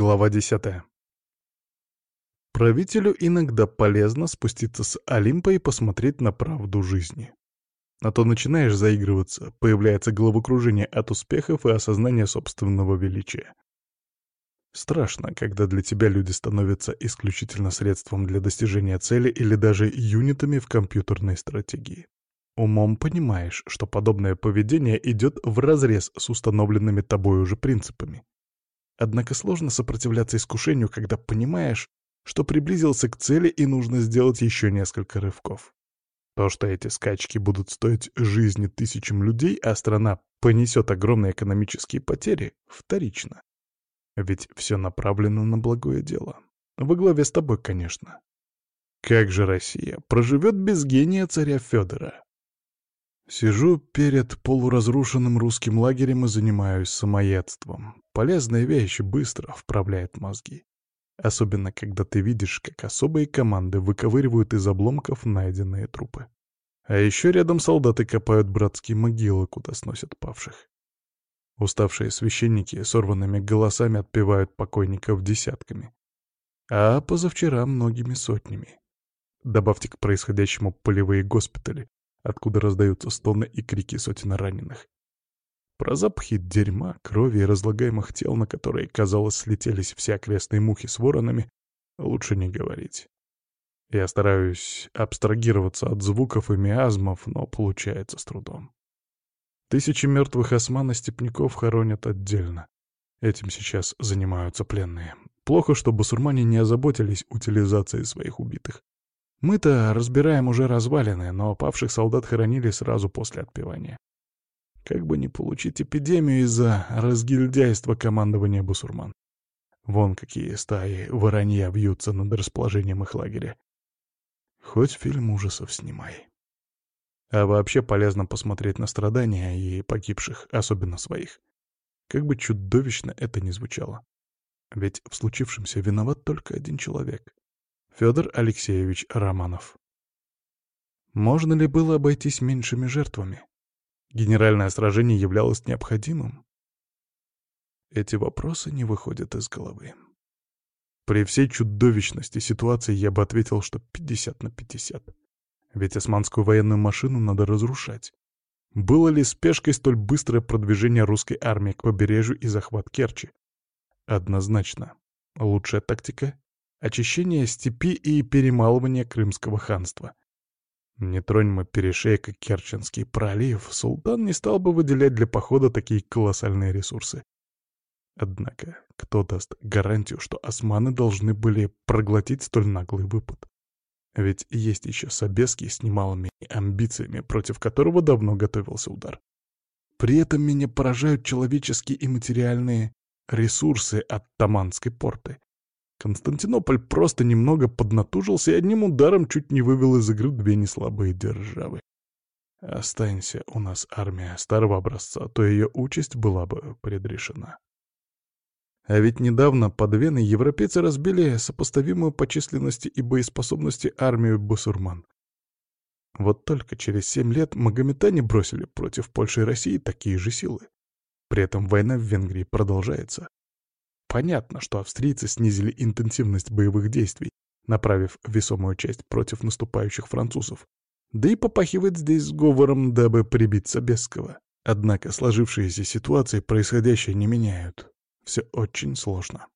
Глава 10. Правителю иногда полезно спуститься с Олимпа и посмотреть на правду жизни. А то начинаешь заигрываться, появляется головокружение от успехов и осознание собственного величия. Страшно, когда для тебя люди становятся исключительно средством для достижения цели или даже юнитами в компьютерной стратегии. Умом понимаешь, что подобное поведение идет вразрез с установленными тобой уже принципами. Однако сложно сопротивляться искушению, когда понимаешь, что приблизился к цели и нужно сделать еще несколько рывков. То, что эти скачки будут стоить жизни тысячам людей, а страна понесет огромные экономические потери, вторично. Ведь все направлено на благое дело. Во главе с тобой, конечно. Как же Россия проживет без гения царя Федора? Сижу перед полуразрушенным русским лагерем и занимаюсь самоедством. Полезная вещь быстро вправляет мозги. Особенно, когда ты видишь, как особые команды выковыривают из обломков найденные трупы. А еще рядом солдаты копают братские могилы, куда сносят павших. Уставшие священники сорванными голосами отпевают покойников десятками. А позавчера многими сотнями. Добавьте к происходящему полевые госпитали, откуда раздаются стоны и крики сотен раненых. Про запахи дерьма, крови и разлагаемых тел, на которые, казалось, слетелись все окрестные мухи с воронами, лучше не говорить. Я стараюсь абстрагироваться от звуков и миазмов, но получается с трудом. Тысячи мертвых осман и степняков хоронят отдельно. Этим сейчас занимаются пленные. Плохо, что басурмане не озаботились утилизацией своих убитых. Мы-то разбираем уже развалины, но павших солдат хоронили сразу после отпевания. Как бы не получить эпидемию из-за разгильдяйства командования бусурман. Вон какие стаи воронья вьются над расположением их лагеря. Хоть фильм ужасов снимай. А вообще полезно посмотреть на страдания и погибших, особенно своих. Как бы чудовищно это ни звучало. Ведь в случившемся виноват только один человек. Федор Алексеевич Романов. Можно ли было обойтись меньшими жертвами? Генеральное сражение являлось необходимым? Эти вопросы не выходят из головы. При всей чудовищности ситуации я бы ответил, что 50 на 50. Ведь османскую военную машину надо разрушать. Было ли спешкой столь быстрое продвижение русской армии к побережью и захват Керчи? Однозначно. Лучшая тактика очищение степи и перемалывание Крымского ханства. Не тронь мы перешейка Керченский пролив, султан не стал бы выделять для похода такие колоссальные ресурсы. Однако, кто даст гарантию, что османы должны были проглотить столь наглый выпад? Ведь есть еще Собеский с немалыми амбициями, против которого давно готовился удар. При этом меня поражают человеческие и материальные ресурсы от Таманской порты. Константинополь просто немного поднатужился и одним ударом чуть не вывел из игры две неслабые державы. Останься у нас армия старого образца, то ее участь была бы предрешена. А ведь недавно под Веной европейцы разбили сопоставимую по численности и боеспособности армию басурман. Вот только через семь лет магометане бросили против Польши и России такие же силы. При этом война в Венгрии продолжается. Понятно, что австрийцы снизили интенсивность боевых действий, направив весомую часть против наступающих французов. Да и попахивает здесь сговором, дабы прибить Собесского. Однако сложившиеся ситуации происходящее не меняют. Все очень сложно.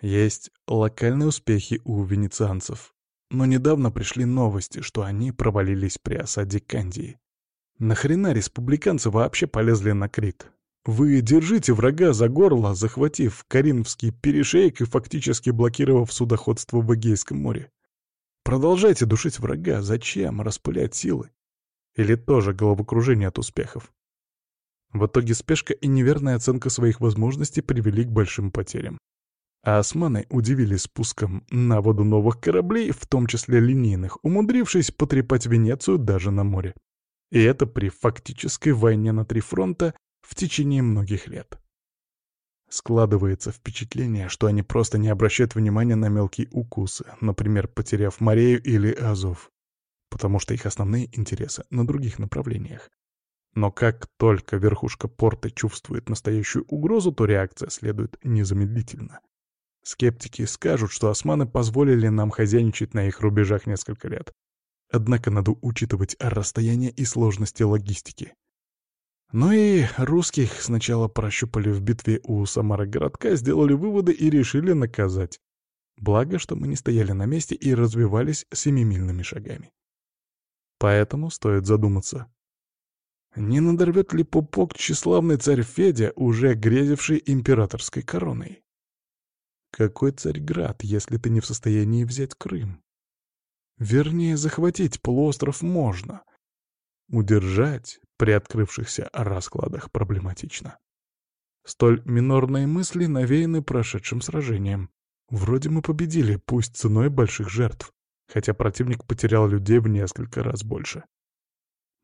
Есть локальные успехи у венецианцев, но недавно пришли новости, что они провалились при осаде Кандии. Нахрена республиканцы вообще полезли на Крит? Вы держите врага за горло, захватив Каринфский перешейк и фактически блокировав судоходство в Эгейском море. Продолжайте душить врага. Зачем распылять силы? Или тоже головокружение от успехов? В итоге спешка и неверная оценка своих возможностей привели к большим потерям. А османы удивили спуском на воду новых кораблей, в том числе линейных, умудрившись потрепать Венецию даже на море. И это при фактической войне на три фронта в течение многих лет. Складывается впечатление, что они просто не обращают внимания на мелкие укусы, например, потеряв Морею или Азов, потому что их основные интересы на других направлениях. Но как только верхушка порта чувствует настоящую угрозу, то реакция следует незамедлительно. Скептики скажут, что османы позволили нам хозяйничать на их рубежах несколько лет. Однако надо учитывать расстояние и сложности логистики. Ну и русских сначала прощупали в битве у Самары городка, сделали выводы и решили наказать. Благо, что мы не стояли на месте и развивались семимильными шагами. Поэтому стоит задуматься. Не надорвет ли пупок тщеславный царь Федя, уже грезивший императорской короной? Какой Царьград, если ты не в состоянии взять Крым? Вернее, захватить полуостров можно. Удержать при открывшихся раскладах проблематично. Столь минорные мысли навеяны прошедшим сражением. Вроде мы победили, пусть ценой больших жертв, хотя противник потерял людей в несколько раз больше.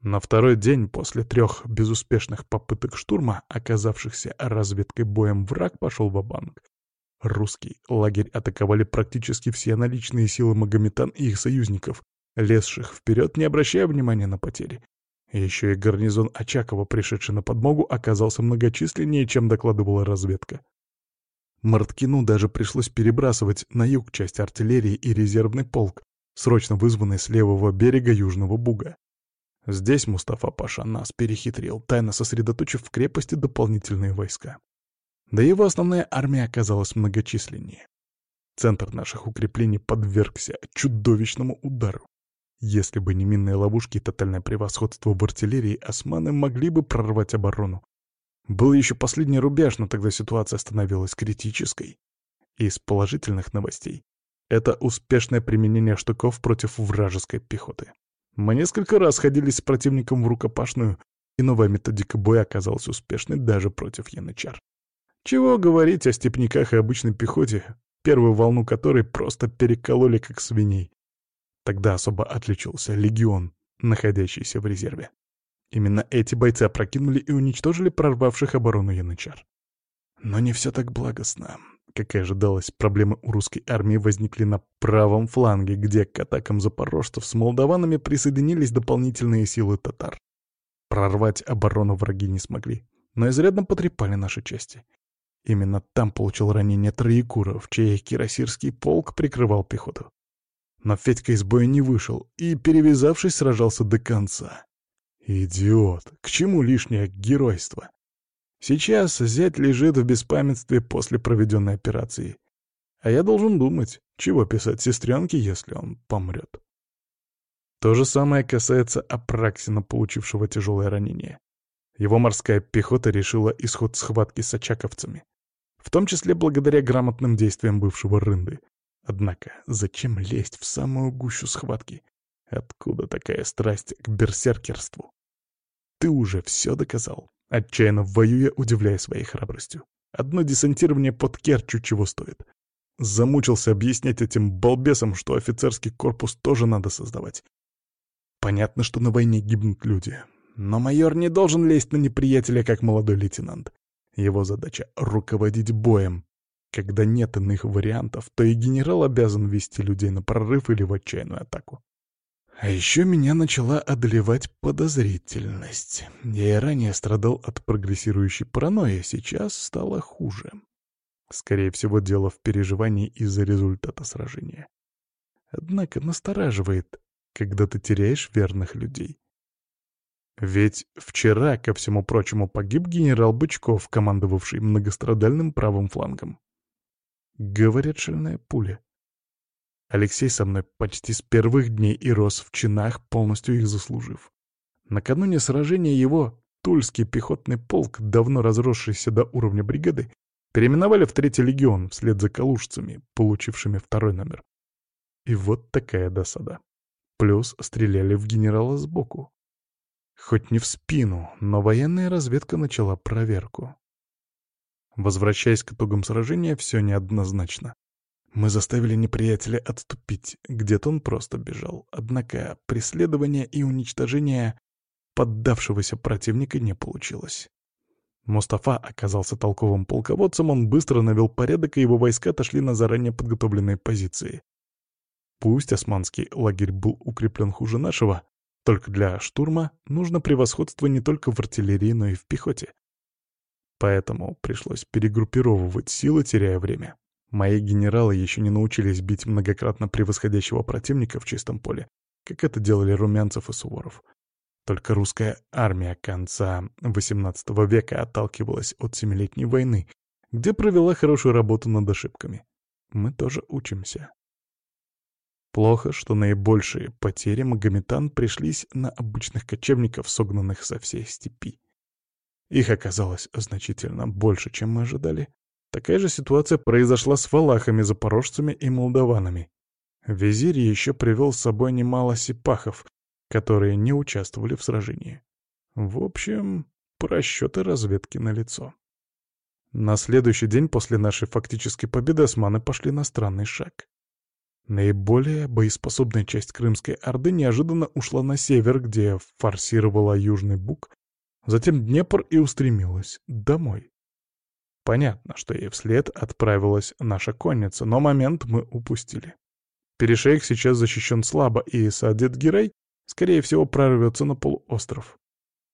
На второй день после трех безуспешных попыток штурма, оказавшихся разведкой боем, враг пошел в банк Русский лагерь атаковали практически все наличные силы Магометан и их союзников, лезших вперед, не обращая внимания на потери. Еще и гарнизон Очакова, пришедший на подмогу, оказался многочисленнее, чем докладывала разведка. Марткину даже пришлось перебрасывать на юг часть артиллерии и резервный полк, срочно вызванный с левого берега Южного Буга. Здесь Мустафа Паша нас перехитрил, тайно сосредоточив в крепости дополнительные войска. Да его основная армия оказалась многочисленнее. Центр наших укреплений подвергся чудовищному удару. Если бы не минные ловушки и тотальное превосходство в артиллерии, османы могли бы прорвать оборону. Был еще последний рубеж, но тогда ситуация становилась критической. Из положительных новостей — это успешное применение штыков против вражеской пехоты. Мы несколько раз ходили с противником в рукопашную, и новая методика боя оказалась успешной даже против янычар. Чего говорить о степняках и обычной пехоте, первую волну которой просто перекололи как свиней. Тогда особо отличился легион, находящийся в резерве. Именно эти бойцы опрокинули и уничтожили прорвавших оборону янычар. Но не все так благостно. Как и ожидалось, проблемы у русской армии возникли на правом фланге, где к атакам запорожцев с молдаванами присоединились дополнительные силы татар. Прорвать оборону враги не смогли, но изрядно потрепали наши части. Именно там получил ранение Троекуров, чей кирасирский полк прикрывал пехоту. Но Федька из боя не вышел и, перевязавшись, сражался до конца. Идиот! К чему лишнее геройство? Сейчас зять лежит в беспамятстве после проведенной операции. А я должен думать, чего писать сестренке, если он помрет. То же самое касается Апраксина, получившего тяжелое ранение. Его морская пехота решила исход схватки с очаковцами. В том числе благодаря грамотным действиям бывшего рынды. Однако, зачем лезть в самую гущу схватки? Откуда такая страсть к берсеркерству? Ты уже все доказал, отчаянно воюя, удивляя своей храбростью. Одно десантирование под Керчью чего стоит. Замучился объяснять этим балбесам, что офицерский корпус тоже надо создавать. Понятно, что на войне гибнут люди. Но майор не должен лезть на неприятеля, как молодой лейтенант. Его задача — руководить боем, когда нет иных вариантов, то и генерал обязан вести людей на прорыв или в отчаянную атаку. А еще меня начала одолевать подозрительность. Я и ранее страдал от прогрессирующей паранойи, сейчас стало хуже. Скорее всего, дело в переживании из-за результата сражения. Однако настораживает, когда ты теряешь верных людей. Ведь вчера, ко всему прочему, погиб генерал Бычков, командовавший многострадальным правым флангом. Говорят, шальная пуля. Алексей со мной почти с первых дней и рос в чинах, полностью их заслужив. Накануне сражения его Тульский пехотный полк, давно разросшийся до уровня бригады, переименовали в Третий легион вслед за калужцами, получившими второй номер. И вот такая досада. Плюс стреляли в генерала сбоку. Хоть не в спину, но военная разведка начала проверку. Возвращаясь к итогам сражения, все неоднозначно. Мы заставили неприятеля отступить, где-то он просто бежал. Однако преследование и уничтожение поддавшегося противника не получилось. Мустафа оказался толковым полководцем, он быстро навел порядок, и его войска отошли на заранее подготовленные позиции. Пусть османский лагерь был укреплен хуже нашего, только для штурма нужно превосходство не только в артиллерии, но и в пехоте. Поэтому пришлось перегруппировывать силы, теряя время. Мои генералы еще не научились бить многократно превосходящего противника в чистом поле, как это делали Румянцев и Суворов. Только русская армия конца XVIII века отталкивалась от Семилетней войны, где провела хорошую работу над ошибками. Мы тоже учимся. Плохо, что наибольшие потери Магометан пришлись на обычных кочевников, согнанных со всей степи. Их оказалось значительно больше, чем мы ожидали. Такая же ситуация произошла с валахами, запорожцами и молдаванами. Визирь еще привел с собой немало сипахов, которые не участвовали в сражении. В общем, просчеты разведки на лицо. На следующий день после нашей фактической победы османы пошли на странный шаг. Наиболее боеспособная часть Крымской Орды неожиданно ушла на север, где форсировала Южный Буг, затем Днепр и устремилась домой. Понятно, что ей вслед отправилась наша конница, но момент мы упустили. Перешейк сейчас защищен слабо, и Садет Гирей, скорее всего, прорвется на полуостров.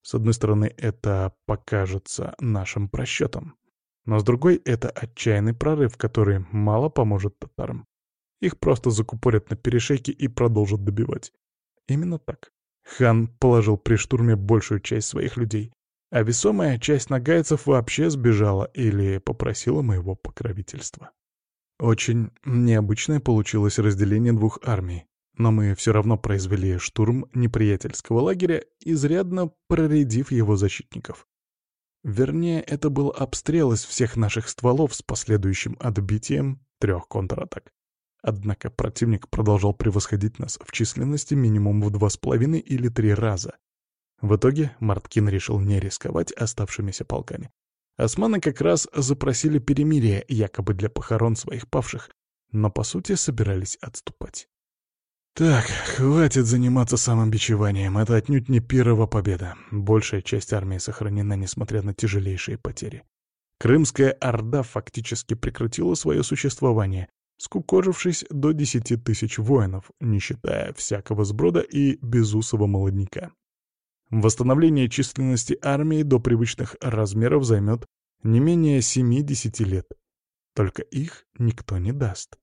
С одной стороны, это покажется нашим просчетом, но с другой — это отчаянный прорыв, который мало поможет татарам. Их просто закупорят на перешейке и продолжат добивать. Именно так. Хан положил при штурме большую часть своих людей, а весомая часть нагайцев вообще сбежала или попросила моего покровительства. Очень необычное получилось разделение двух армий, но мы все равно произвели штурм неприятельского лагеря, изрядно проредив его защитников. Вернее, это был обстрел из всех наших стволов с последующим отбитием трех контратак. Однако противник продолжал превосходить нас в численности минимум в два с половиной или три раза. В итоге Марткин решил не рисковать оставшимися полками. Османы как раз запросили перемирие, якобы для похорон своих павших, но по сути собирались отступать. Так, хватит заниматься самобичеванием, это отнюдь не первая победа. Большая часть армии сохранена, несмотря на тяжелейшие потери. Крымская Орда фактически прекратила свое существование, скукожившись до десяти тысяч воинов, не считая всякого сброда и безусого молодняка. Восстановление численности армии до привычных размеров займет не менее 7-10 лет. Только их никто не даст.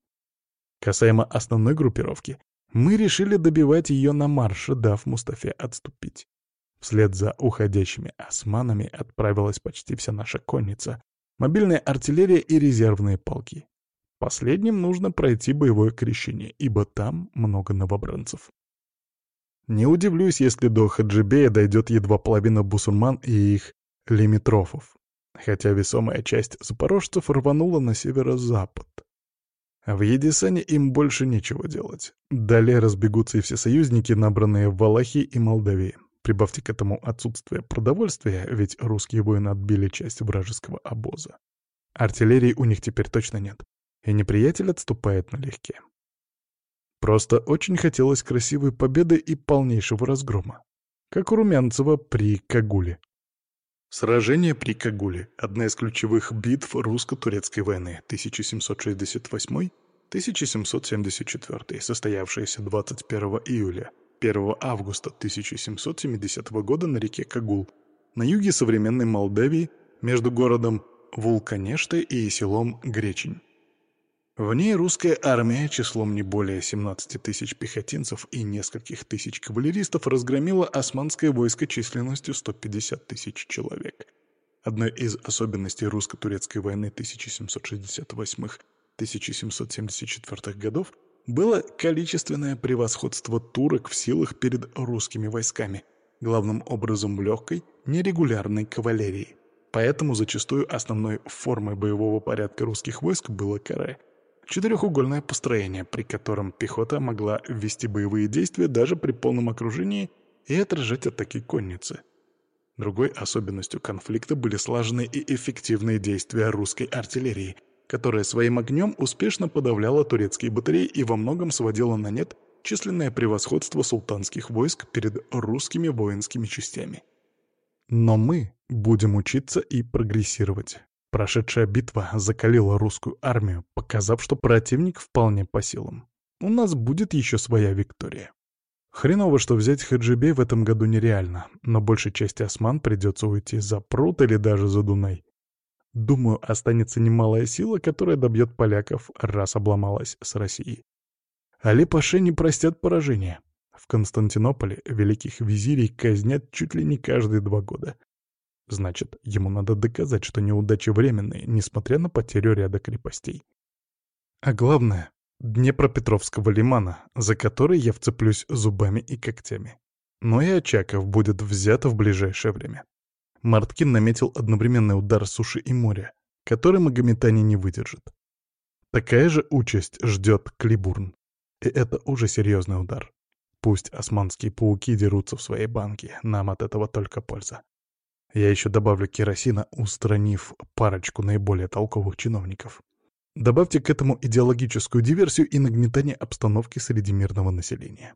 Касаемо основной группировки, мы решили добивать ее на марше, дав Мустафе отступить. Вслед за уходящими османами отправилась почти вся наша конница, мобильная артиллерия и резервные полки. Последним нужно пройти боевое крещение, ибо там много новобранцев. Не удивлюсь, если до Хаджибея дойдет едва половина бусурман и их лимитрофов, хотя весомая часть запорожцев рванула на северо-запад. В Едисане им больше нечего делать. Далее разбегутся и все союзники, набранные в Валахии и Молдавии. Прибавьте к этому отсутствие продовольствия, ведь русские воины отбили часть вражеского обоза. Артиллерии у них теперь точно нет и неприятель отступает налегке. Просто очень хотелось красивой победы и полнейшего разгрома, как у Румянцева при Кагуле. Сражение при Кагуле — одна из ключевых битв русско-турецкой войны 1768-1774, состоявшаяся 21 июля 1 августа 1770 года на реке Кагул, на юге современной Молдавии, между городом Вулканеште и селом Гречень. В ней русская армия числом не более 17 тысяч пехотинцев и нескольких тысяч кавалеристов разгромила османское войско численностью 150 тысяч человек. Одной из особенностей русско-турецкой войны 1768-1774 годов было количественное превосходство турок в силах перед русскими войсками, главным образом в легкой, нерегулярной кавалерии. Поэтому зачастую основной формой боевого порядка русских войск было каре – Четырехугольное построение, при котором пехота могла вести боевые действия даже при полном окружении и отражать атаки конницы. Другой особенностью конфликта были слаженные и эффективные действия русской артиллерии, которая своим огнем успешно подавляла турецкие батареи и во многом сводила на нет численное превосходство султанских войск перед русскими воинскими частями. Но мы будем учиться и прогрессировать. Прошедшая битва закалила русскую армию, показав, что противник вполне по силам. У нас будет еще своя Виктория. Хреново, что взять Хаджибей в этом году нереально, но большей части осман придется уйти за пруд или даже за Дунай. Думаю, останется немалая сила, которая добьет поляков, раз обломалась с Россией. Али Паше не простят поражения. В Константинополе великих визирей казнят чуть ли не каждые два года. Значит, ему надо доказать, что неудачи временные, несмотря на потерю ряда крепостей. А главное, Днепропетровского лимана, за который я вцеплюсь зубами и когтями. Но и Очаков будет взят в ближайшее время. Марткин наметил одновременный удар суши и моря, который магометане не выдержат. Такая же участь ждет Клибурн. И это уже серьезный удар. Пусть османские пауки дерутся в своей банке, нам от этого только польза. Я еще добавлю керосина, устранив парочку наиболее толковых чиновников. Добавьте к этому идеологическую диверсию и нагнетание обстановки среди мирного населения.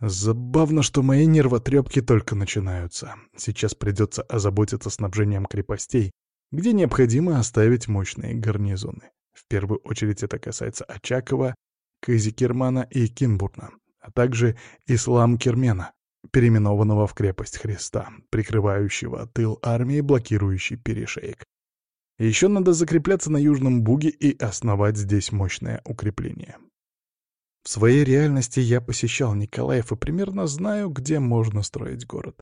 Забавно, что мои нервотрепки только начинаются. Сейчас придется озаботиться снабжением крепостей, где необходимо оставить мощные гарнизоны. В первую очередь это касается Очакова, Казикермана и Кинбурна, а также Ислам Кермена, переименованного в крепость Христа, прикрывающего тыл армии, блокирующий перешеек. Еще надо закрепляться на Южном Буге и основать здесь мощное укрепление. В своей реальности я посещал Николаев и примерно знаю, где можно строить город.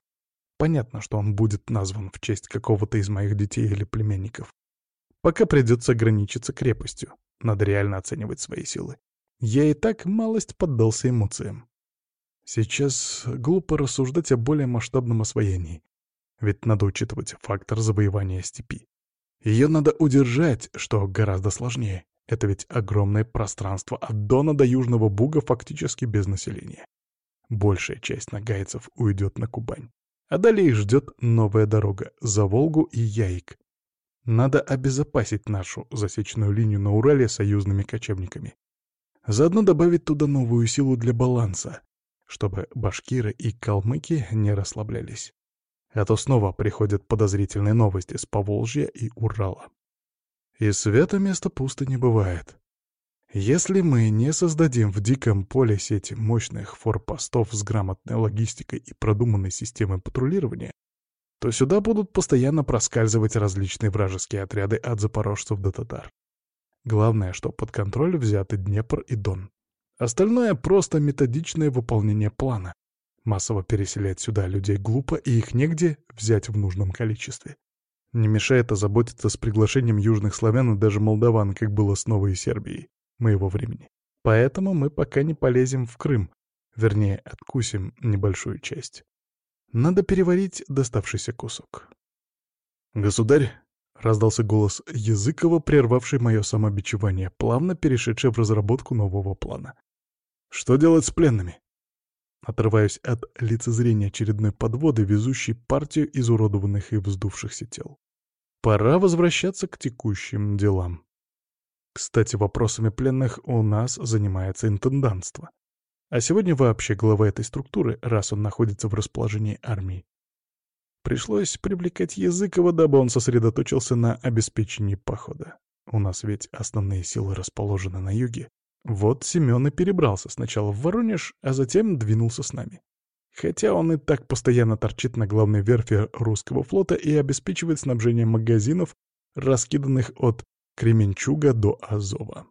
Понятно, что он будет назван в честь какого-то из моих детей или племянников. Пока придется ограничиться крепостью. Надо реально оценивать свои силы. Я и так малость поддался эмоциям. Сейчас глупо рассуждать о более масштабном освоении. Ведь надо учитывать фактор завоевания степи. Ее надо удержать, что гораздо сложнее. Это ведь огромное пространство от Дона до Южного Буга фактически без населения. Большая часть нагайцев уйдет на Кубань. А далее их ждет новая дорога за Волгу и Яик. Надо обезопасить нашу засечную линию на Урале союзными кочевниками. Заодно добавить туда новую силу для баланса, чтобы башкиры и калмыки не расслаблялись. А то снова приходят подозрительные новости с Поволжья и Урала. И свято место пусто не бывает. Если мы не создадим в диком поле сети мощных форпостов с грамотной логистикой и продуманной системой патрулирования, то сюда будут постоянно проскальзывать различные вражеские отряды от запорожцев до татар. Главное, что под контроль взяты Днепр и Дон. Остальное — просто методичное выполнение плана. Массово переселять сюда людей глупо, и их негде взять в нужном количестве. Не мешает озаботиться с приглашением южных славян и даже молдаван, как было с Новой Сербией, моего времени. Поэтому мы пока не полезем в Крым, вернее, откусим небольшую часть. Надо переварить доставшийся кусок. «Государь!» — раздался голос Языкова, прервавший мое самобичевание, плавно перешедший в разработку нового плана. Что делать с пленными? Отрываюсь от лицезрения очередной подводы, везущей партию изуродованных и вздувшихся тел. Пора возвращаться к текущим делам. Кстати, вопросами пленных у нас занимается интендантство. А сегодня вообще глава этой структуры, раз он находится в расположении армии. Пришлось привлекать Языкова, дабы он сосредоточился на обеспечении похода. У нас ведь основные силы расположены на юге, вот Семен и перебрался сначала в Воронеж, а затем двинулся с нами. Хотя он и так постоянно торчит на главной верфи русского флота и обеспечивает снабжение магазинов, раскиданных от Кременчуга до Азова.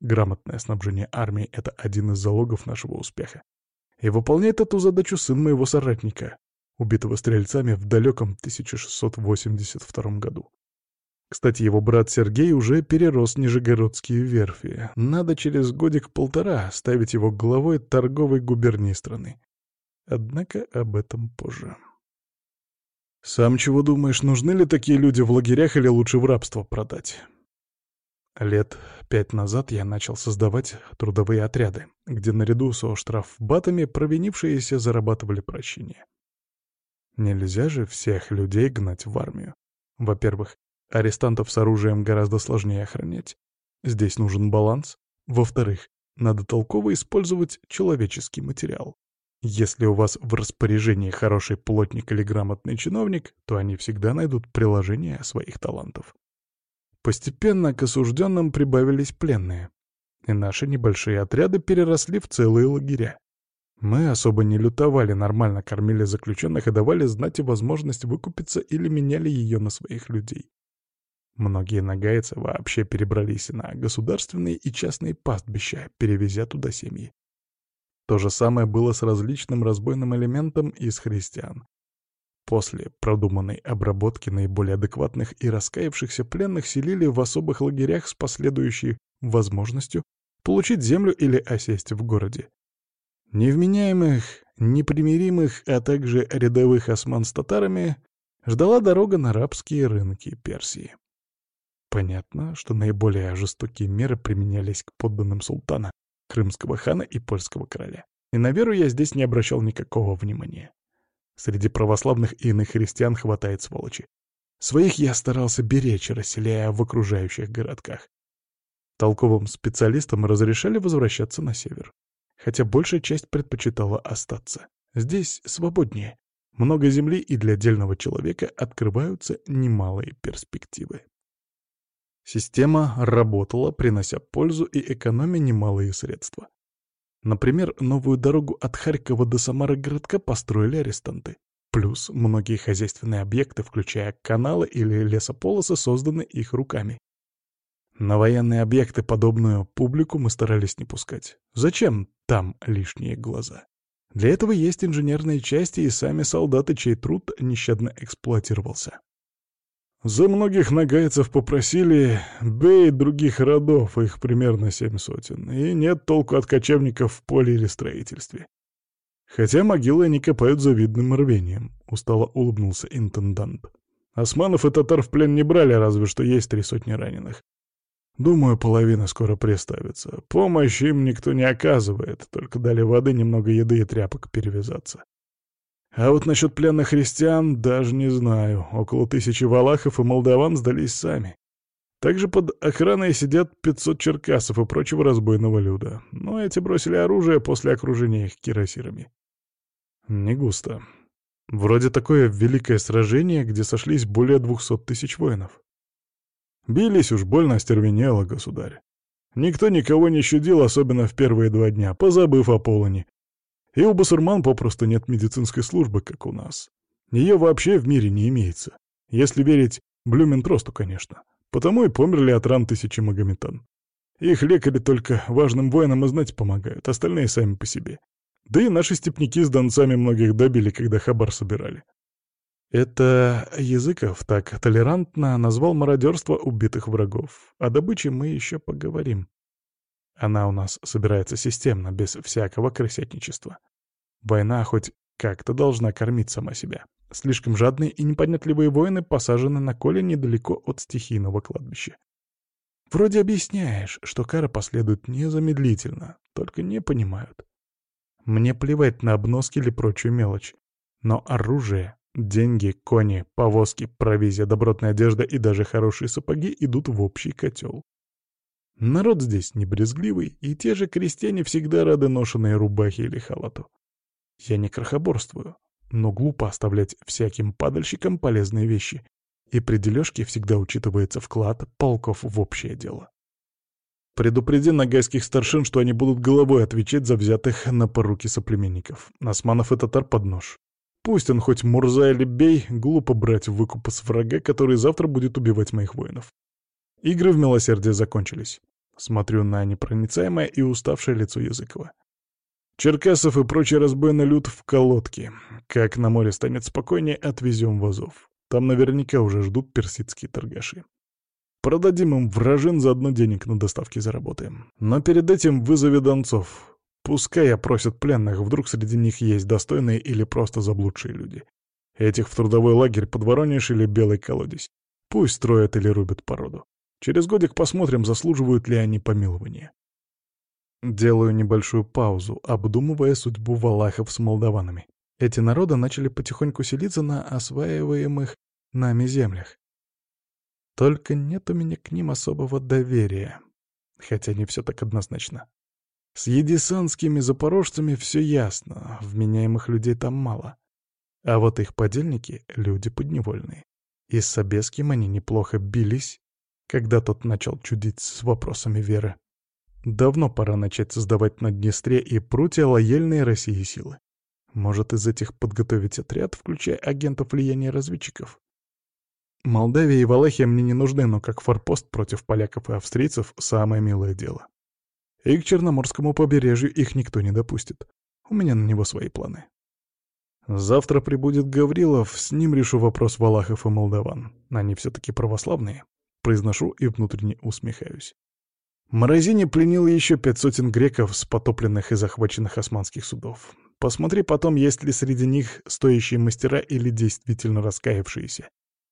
Грамотное снабжение армии — это один из залогов нашего успеха. И выполняет эту задачу сын моего соратника, убитого стрельцами в далеком 1682 году. Кстати, его брат Сергей уже перерос нижегородские верфи. Надо через годик-полтора ставить его главой торговой губернии страны. Однако об этом позже. «Сам чего думаешь, нужны ли такие люди в лагерях или лучше в рабство продать?» Лет пять назад я начал создавать трудовые отряды, где наряду со штрафбатами провинившиеся зарабатывали прощение. Нельзя же всех людей гнать в армию. Во-первых, Арестантов с оружием гораздо сложнее охранять. Здесь нужен баланс. Во-вторых, надо толково использовать человеческий материал. Если у вас в распоряжении хороший плотник или грамотный чиновник, то они всегда найдут приложение своих талантов. Постепенно к осужденным прибавились пленные, и наши небольшие отряды переросли в целые лагеря. Мы особо не лютовали, нормально кормили заключенных и давали знать и возможность выкупиться или меняли ее на своих людей. Многие нагайцы вообще перебрались на государственные и частные пастбища, перевезя туда семьи. То же самое было с различным разбойным элементом из христиан. После продуманной обработки наиболее адекватных и раскаявшихся пленных селили в особых лагерях с последующей возможностью получить землю или осесть в городе. Невменяемых, непримиримых, а также рядовых осман с татарами ждала дорога на арабские рынки Персии. Понятно, что наиболее жестокие меры применялись к подданным султана, крымского хана и польского короля. И на веру я здесь не обращал никакого внимания. Среди православных и иных христиан хватает сволочи. Своих я старался беречь, расселяя в окружающих городках. Толковым специалистам разрешали возвращаться на север. Хотя большая часть предпочитала остаться. Здесь свободнее. Много земли, и для отдельного человека открываются немалые перспективы. Система работала, принося пользу и экономя немалые средства. Например, новую дорогу от Харькова до Самары городка построили арестанты. Плюс многие хозяйственные объекты, включая каналы или лесополосы, созданы их руками. На военные объекты подобную публику мы старались не пускать. Зачем там лишние глаза? Для этого есть инженерные части и сами солдаты, чей труд нещадно эксплуатировался. За многих нагайцев попросили бей других родов, их примерно семь сотен, и нет толку от кочевников в поле или строительстве. Хотя могилы они копают завидным рвением, — устало улыбнулся интендант. Османов и татар в плен не брали, разве что есть три сотни раненых. Думаю, половина скоро приставится. Помощи им никто не оказывает, только дали воды, немного еды и тряпок перевязаться. А вот насчет пленных христиан даже не знаю. Около тысячи валахов и молдаван сдались сами. Также под охраной сидят 500 черкасов и прочего разбойного люда. Но эти бросили оружие после окружения их кирасирами. Не густо. Вроде такое великое сражение, где сошлись более 200 тысяч воинов. Бились уж больно остервенело, государь. Никто никого не щадил, особенно в первые два дня, позабыв о полоне, и у басурман попросту нет медицинской службы, как у нас. Ее вообще в мире не имеется. Если верить Блюментросту, конечно. Потому и померли от ран тысячи магометан. Их лекари только важным воинам и знать помогают, остальные сами по себе. Да и наши степняки с донцами многих добили, когда хабар собирали. Это Языков так толерантно назвал мародерство убитых врагов. О добыче мы еще поговорим. Она у нас собирается системно, без всякого крысятничества. Война хоть как-то должна кормить сама себя. Слишком жадные и непонятливые воины посажены на коле недалеко от стихийного кладбища. Вроде объясняешь, что кара последует незамедлительно, только не понимают. Мне плевать на обноски или прочую мелочь. Но оружие, деньги, кони, повозки, провизия, добротная одежда и даже хорошие сапоги идут в общий котел. Народ здесь не брезгливый, и те же крестьяне всегда рады ношенной рубахе или халату. Я не крохоборствую, но глупо оставлять всяким падальщикам полезные вещи, и при дележке всегда учитывается вклад полков в общее дело. Предупреди нагайских старшин, что они будут головой отвечать за взятых на поруки соплеменников, османов и татар под нож. Пусть он хоть Мурза или Бей, глупо брать выкуп с врага, который завтра будет убивать моих воинов. Игры в милосердие закончились. Смотрю на непроницаемое и уставшее лицо Языкова. Черкасов и прочий разбойный люд в колодке. Как на море станет спокойнее, отвезем в Азов. Там наверняка уже ждут персидские торгаши. Продадим им вражин, заодно денег на доставки заработаем. Но перед этим вызови донцов. Пускай опросят пленных, вдруг среди них есть достойные или просто заблудшие люди. Этих в трудовой лагерь под Воронеж или Белый колодец. Пусть строят или рубят породу. Через годик посмотрим, заслуживают ли они помилования. Делаю небольшую паузу, обдумывая судьбу валахов с молдаванами. Эти народы начали потихоньку селиться на осваиваемых нами землях. Только нет у меня к ним особого доверия. Хотя не все так однозначно. С едисанскими запорожцами все ясно, вменяемых людей там мало. А вот их подельники — люди подневольные. И с Собеским они неплохо бились, когда тот начал чудить с вопросами веры. Давно пора начать создавать на Днестре и Пруте лояльные России силы. Может, из этих подготовить отряд, включая агентов влияния разведчиков? Молдавия и Валахия мне не нужны, но как форпост против поляков и австрийцев — самое милое дело. И к Черноморскому побережью их никто не допустит. У меня на него свои планы. Завтра прибудет Гаврилов, с ним решу вопрос валахов и молдаван. Они все-таки православные. Произношу и внутренне усмехаюсь. Морозини пленил еще пять сотен греков с потопленных и захваченных османских судов. Посмотри потом, есть ли среди них стоящие мастера или действительно раскаявшиеся.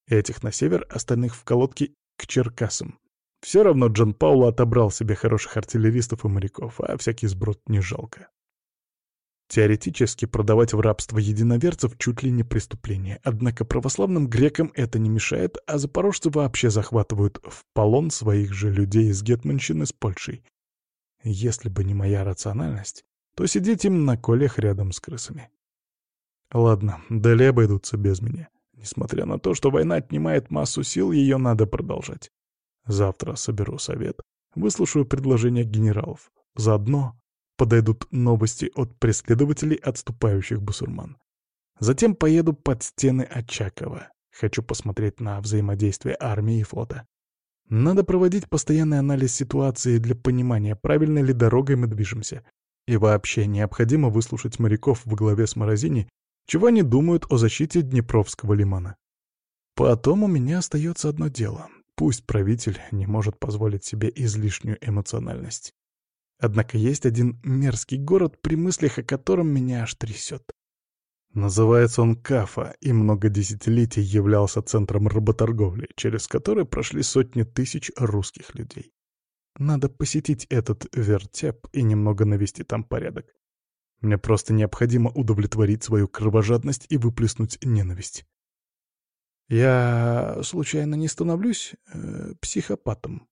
Этих на север, остальных в колодке к Черкасам. Все равно Джан Пауло отобрал себе хороших артиллеристов и моряков, а всякий сброд не жалко. Теоретически продавать в рабство единоверцев чуть ли не преступление, однако православным грекам это не мешает, а запорожцы вообще захватывают в полон своих же людей из Гетманщины с Польшей. Если бы не моя рациональность, то сидеть им на колях рядом с крысами. Ладно, далее обойдутся без меня. Несмотря на то, что война отнимает массу сил, ее надо продолжать. Завтра соберу совет, выслушаю предложения генералов. Заодно подойдут новости от преследователей отступающих бусурман. Затем поеду под стены Очакова. Хочу посмотреть на взаимодействие армии и флота. Надо проводить постоянный анализ ситуации для понимания, правильно ли дорогой мы движемся. И вообще необходимо выслушать моряков во главе с Морозини, чего они думают о защите Днепровского лимана. Потом у меня остается одно дело. Пусть правитель не может позволить себе излишнюю эмоциональность. Однако есть один мерзкий город, при мыслях о котором меня аж трясет. Называется он Кафа и много десятилетий являлся центром работорговли, через который прошли сотни тысяч русских людей. Надо посетить этот вертеп и немного навести там порядок. Мне просто необходимо удовлетворить свою кровожадность и выплеснуть ненависть. Я случайно не становлюсь э, психопатом?